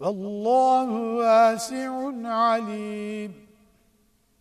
والله واسع عليم.